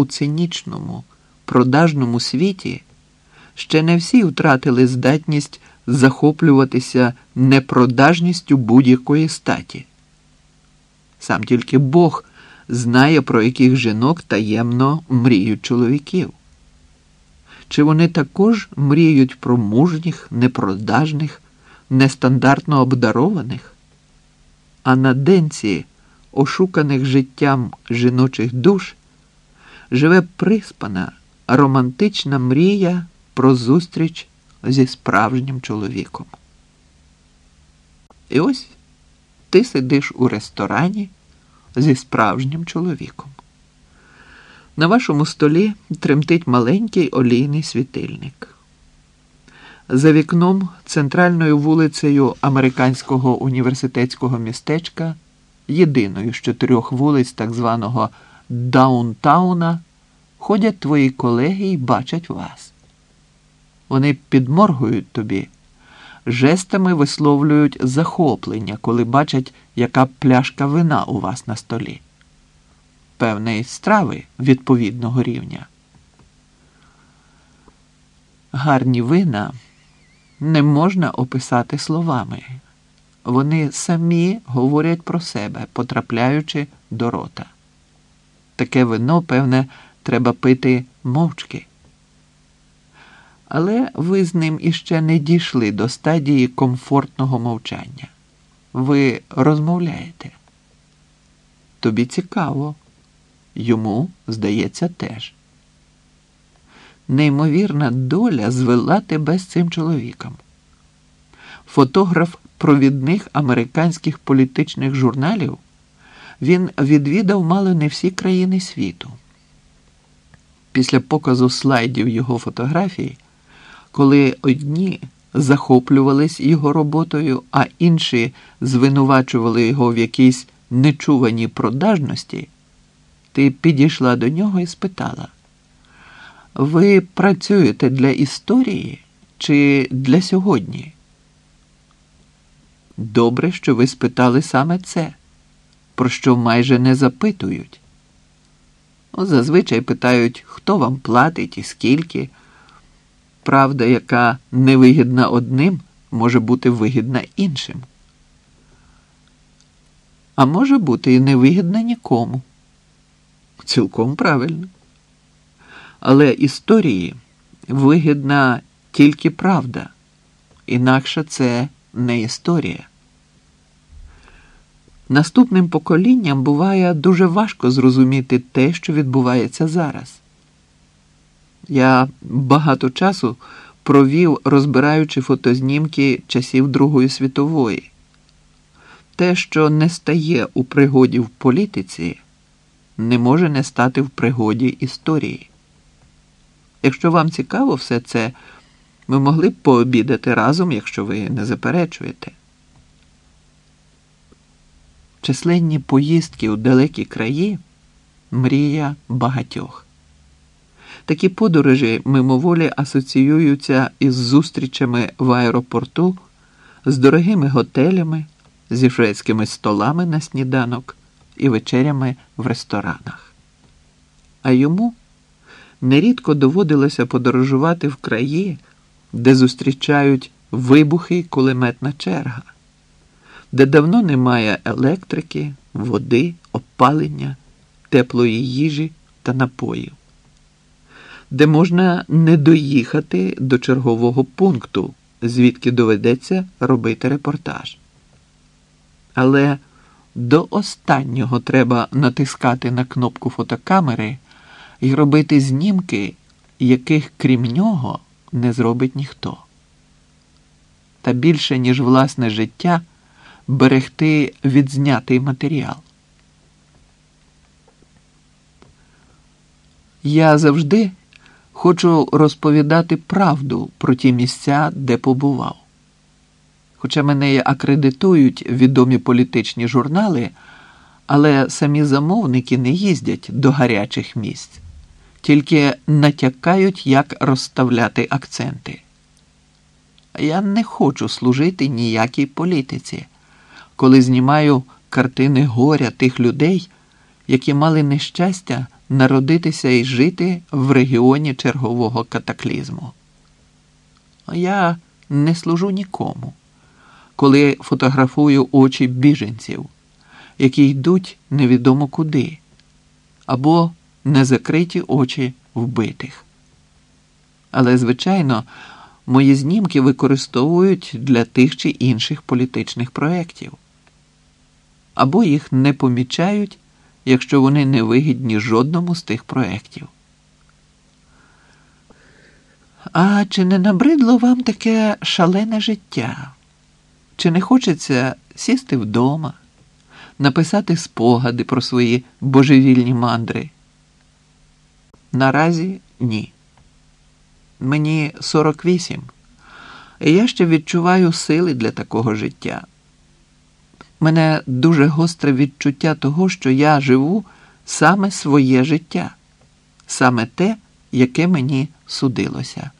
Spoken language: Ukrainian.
у цинічному, продажному світі ще не всі втратили здатність захоплюватися непродажністю будь-якої статі. Сам тільки Бог знає, про яких жінок таємно мріють чоловіків. Чи вони також мріють про мужніх, непродажних, нестандартно обдарованих? А на денці, ошуканих життям жіночих душ, живе приспана, романтична мрія про зустріч зі справжнім чоловіком. І ось ти сидиш у ресторані зі справжнім чоловіком. На вашому столі тремтить маленький олійний світильник. За вікном центральною вулицею американського університетського містечка, єдиною з чотирьох вулиць так званого Даунтауна, ходять твої колеги і бачать вас. Вони підморгують тобі, жестами висловлюють захоплення, коли бачать, яка пляшка вина у вас на столі. Певної страви відповідного рівня. Гарні вина не можна описати словами. Вони самі говорять про себе, потрапляючи до рота. Таке вино, певне, треба пити мовчки. Але ви з ним іще не дійшли до стадії комфортного мовчання. Ви розмовляєте. Тобі цікаво, йому, здається, теж. Неймовірна доля звела тебе з цим чоловіком. Фотограф провідних американських політичних журналів він відвідав мало не всі країни світу. Після показу слайдів його фотографій, коли одні захоплювались його роботою, а інші звинувачували його в якійсь нечуваній продажності, ти підійшла до нього і спитала: Ви працюєте для історії чи для сьогодні? Добре, що ви спитали саме це, про що майже не запитують. Ну, Зазвичай питають, хто вам платить і скільки. Правда, яка невигідна одним, може бути вигідна іншим. А може бути і невигідна нікому. Цілком правильно. Але історії вигідна тільки правда, інакше це не історія. Наступним поколінням буває дуже важко зрозуміти те, що відбувається зараз. Я багато часу провів, розбираючи фотознімки часів Другої світової. Те, що не стає у пригоді в політиці, не може не стати в пригоді історії. Якщо вам цікаво все це, ми могли б пообідати разом, якщо ви не заперечуєте. Численні поїздки у далекі краї мрія багатьох. Такі подорожі мимоволі асоціюються із зустрічами в аеропорту, з дорогими готелями, зі шведськими столами на сніданок і вечерями в ресторанах. А йому нерідко доводилося подорожувати в краї, де зустрічають вибухи й кулеметна черга, де давно немає електрики, води, опалення, теплої їжі та напоїв де можна не доїхати до чергового пункту, звідки доведеться робити репортаж. Але до останнього треба натискати на кнопку фотокамери і робити знімки, яких крім нього не зробить ніхто. Та більше, ніж власне життя, берегти відзнятий матеріал. Я завжди Хочу розповідати правду про ті місця, де побував. Хоча мене акредитують відомі політичні журнали, але самі замовники не їздять до гарячих місць, тільки натякають, як розставляти акценти. Я не хочу служити ніякій політиці, коли знімаю картини горя тих людей, які мали нещастя народитися і жити в регіоні чергового катаклізму. Я не служу нікому, коли фотографую очі біженців, які йдуть невідомо куди, або незакриті очі вбитих. Але, звичайно, мої знімки використовують для тих чи інших політичних проєктів, або їх не помічають, якщо вони не вигідні жодному з тих проєктів. А чи не набридло вам таке шалене життя? Чи не хочеться сісти вдома, написати спогади про свої божевільні мандри? Наразі ні. Мені 48, і я ще відчуваю сили для такого життя. Мене дуже гостре відчуття того, що я живу саме своє життя, саме те, яке мені судилося.